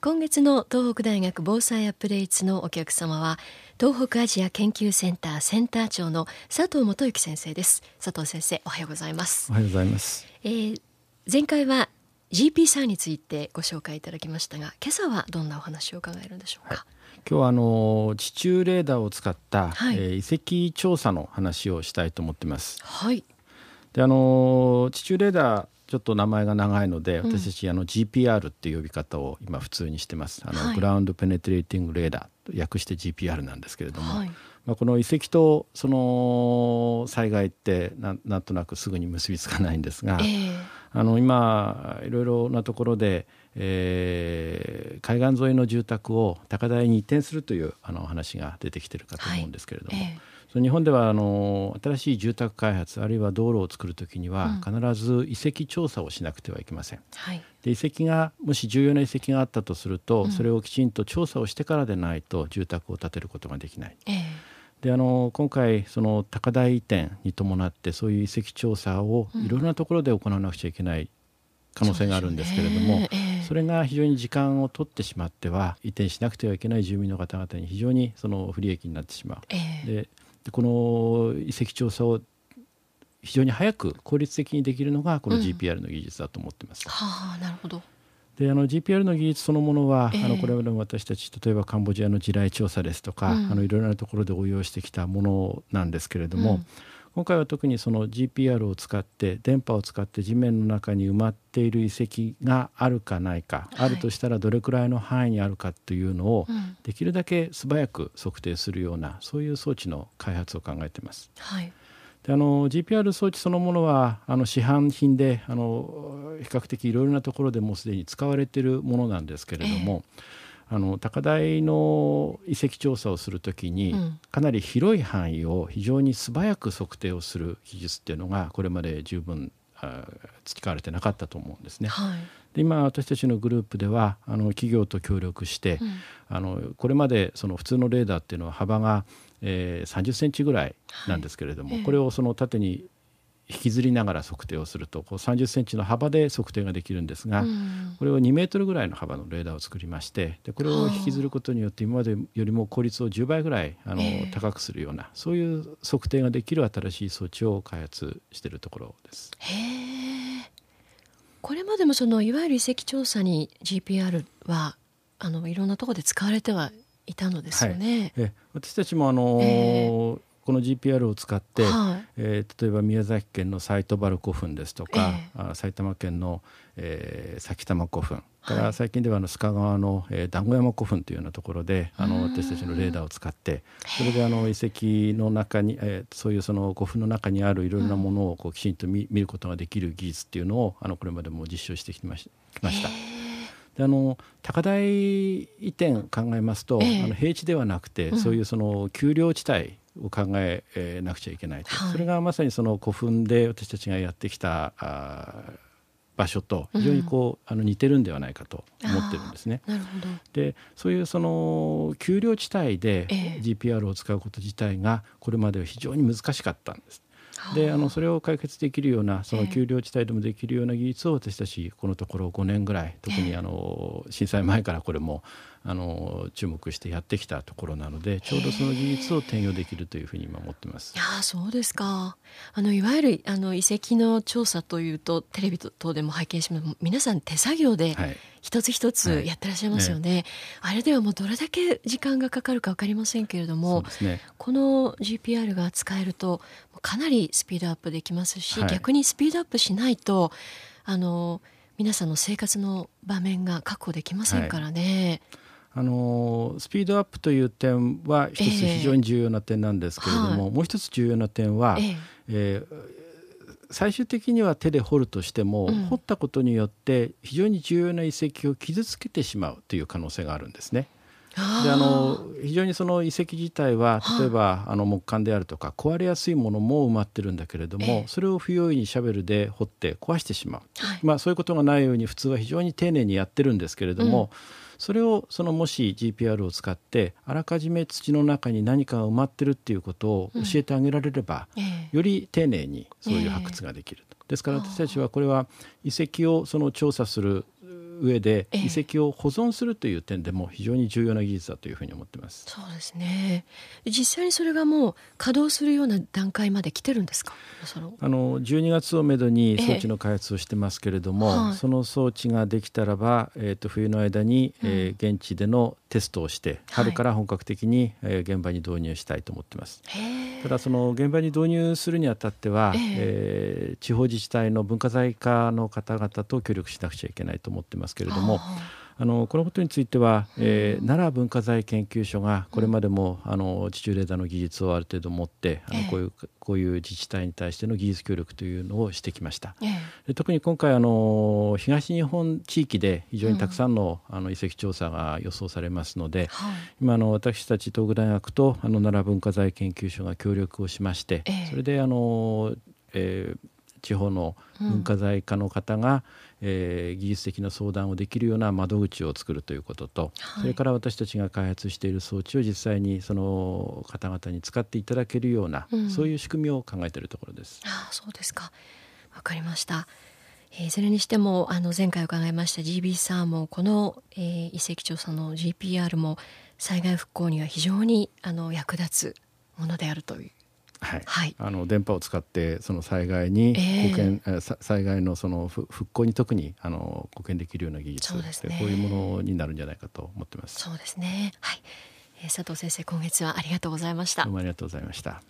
今月の東北大学防災アップデートのお客様は東北アジア研究センターセンター長の佐藤元幸先生です。佐藤先生おはようございます。おはようございます、えー、前回は GP3 についてご紹介いただきましたが今朝はどんなお話を伺えるんでしょうか、はい、今日はあの地中レーダーを使った、はい、えー、遺跡調査の話をしたいと思っています。はい。であの地中レーダーちょっと名前が長いので、私たちあの GPR っていう呼び方を今普通にしてます。あの、はい、グラウンドペネトレーティングレーダーと訳して GPR なんですけれども、はい、まあこの遺跡とその災害ってなんなんとなくすぐに結びつかないんですが、えー、あの今いろいろなところで、えー、海岸沿いの住宅を高台に移転するというあの話が出てきてるかと思うんですけれども。はいえー日本ではあの新しい住宅開発あるいは道路を作るときには、必ず遺跡調査をしなくてはいけません。はい、で遺跡がもし重要な遺跡があったとすると、うん、それをきちんと調査をしてからでないと住宅を建てることができない。えーであの今回その高台移転に伴ってそういう遺跡調査をいろいろなところで行わなくちゃいけない可能性があるんですけれども、そ、ね。えー、それが非常に時間を取ってしまっては移転しなくてはいけない住民の方々に非常にその不利益になってしまう。えー、ででこの遺跡調査を非常に早く効率的にできるのがこの GPR の技術だと思ってます。うん、はあなるほどであの GPR の技術そのものは、えー、あのこれまでも私たち例えばカンボジアの地雷調査ですとか、うん、あのいろいろなところで応用してきたものなんですけれども、うん。今回は特にその GPR を使って電波を使って地面の中に埋まっている遺跡があるかないか、はい、あるとしたらどれくらいの範囲にあるかというのをできるだけ素早く測定するようなそういう装置の開発を考えています。はいであの GPR 装置そのものはあの市販品であの比較的いろいろなところでもうすでに使われているものなんですけれども、えーあの高台の遺跡調査をするときに、うん、かなり広い範囲を非常に素早く測定をする技術っていうのがこれまで十分培われてなかったと思うんですね。はい、で今私たちのグループではあの企業と協力して、うん、あのこれまでその普通のレーダーっていうのは幅が、えー、30センチぐらいなんですけれども、はい、これをその縦に引きずりながら測定をするとこう30センチの幅で測定ができるんですが、うん、これを2メートルぐらいの幅のレーダーを作りましてでこれを引きずることによって今までよりも効率を10倍ぐらいあの、高くするようなそういう測定ができる新しい装置を開発しているところです。へこれまでもそのいわゆる遺跡調査に GPR はあのいろんなところで使われてはい。たのですよね。はい、え。私たちもあの、えーこの GPR を使って、はい、えー、例えば宮崎県のサイトバル古墳ですとか、えー、埼玉県の、えー、埼玉古墳。から最近ではあの須賀川の、えー、団子山古墳というようなところであの私たちのレーダーを使ってそれであの遺跡の中に、えー、そういうその古墳の中にあるいろいろなものをこうきちんと見見ることができる技術っていうのをあのこれまでも実証してきました。であの高台移転考えますと、あの平地ではなくて、そういうその丘陵地帯を考えなくちゃいけないと、はい、それがまさにその古墳で私たちがやってきたあ場所と非常にこう、うん、あの似てるんではないかと思ってるんですね。なるほど。でそういうその丘陵地帯で GPR を使うこと自体がこれまでは非常に難しかったんです。であのそれを解決できるようなその丘陵地帯でもできるような技術を私たちこのところ5年ぐらい特にあの震災前からこれもあの注目してやってきたところなのでちょうどその技術を転用できるというふうに今思ってます。いやそうですか。あのいわゆるあの遺跡の調査というとテレビ等でも拝見します。皆さん手作業で一つ一つやってらっしゃいますよね。はいね、あれではもうどれだけ時間がかかるか分かりませんけれども、ね、この GPR が使えるとかなりスピードアップできますし、はい、逆にスピードアップしないとあの皆さんの生活の場面が確保できませんからね。はいあのスピードアップという点は一つ非常に重要な点なんですけれども、えーはい、もう一つ重要な点は、えー、えー、最終的には手で掘るとしても、うん、掘ったことによって非常に重要な遺跡を傷つけてしまうという可能性があるんですね。であの非常にその遺跡自体は例えばあの木管であるとか壊れやすいものも埋まってるんだけれども、え。それを不用意にシャベルで掘って壊してしまう、はい、まあ、そういうことがないように普通は非常に丁寧にやってるんですけれども、うんそれをそのもし GPR を使ってあらかじめ土の中に何かが埋まってるっていうことを教えてあげられれば、うんえ。ー、より丁寧にそういう発掘ができると。ですから私たちはこれは遺跡をその調査する上で遺跡を保存するという点でも非常に重要な技術だというふうに思ってます。そうですね。実際にそれがもう稼働するような段階まで来てるんですか？あの12月をめどに装置の開発をしてますけれども、えはい、その装置ができたらば、えー、と冬の間に、えー、現地でのテストをして春から本格的に、えー、現場に導入したいと思ってます。ただその現場に導入するにあたっては、えー、えー、地方自治体の文化財課の方々と協力しなくちゃいけないと思ってますけれども。あのこのことについては、えー、奈良文化財研究所がこれまでも、あの地中レーダーの技術をある程度持ってあのこういうこういう自治体に対しての技術協力というのをしてきました。で特に今回あの東日本地域で非常にたくさんの,、あの遺跡調査が予想されますので、はい、今の私たち東北大学とあの奈良文化財研究所が協力をしまして、それであの、えー、地方の文化財課の方が、うん、えー、技術的な相談をできるような窓口を作るということと、はい、それから私たちが開発している装置を実際にその方々に使っていただけるような、うん、そういう仕組みを考えているところです。あそうですかわかりました。えー、いずれにしてもあの前回伺いました GB サーもこの、えー、遺跡調査の GPR も災害復興には非常にあの役立つものであるというはい、はい、あの電波を使ってその災害に貢献、えー、災害のその復興に特にあの貢献できるような技術そうです、ね、こういうものになるんじゃないかと思ってます。そうですね。はい、えー、佐藤先生今月はありがとうございました。どうもありがとうございました。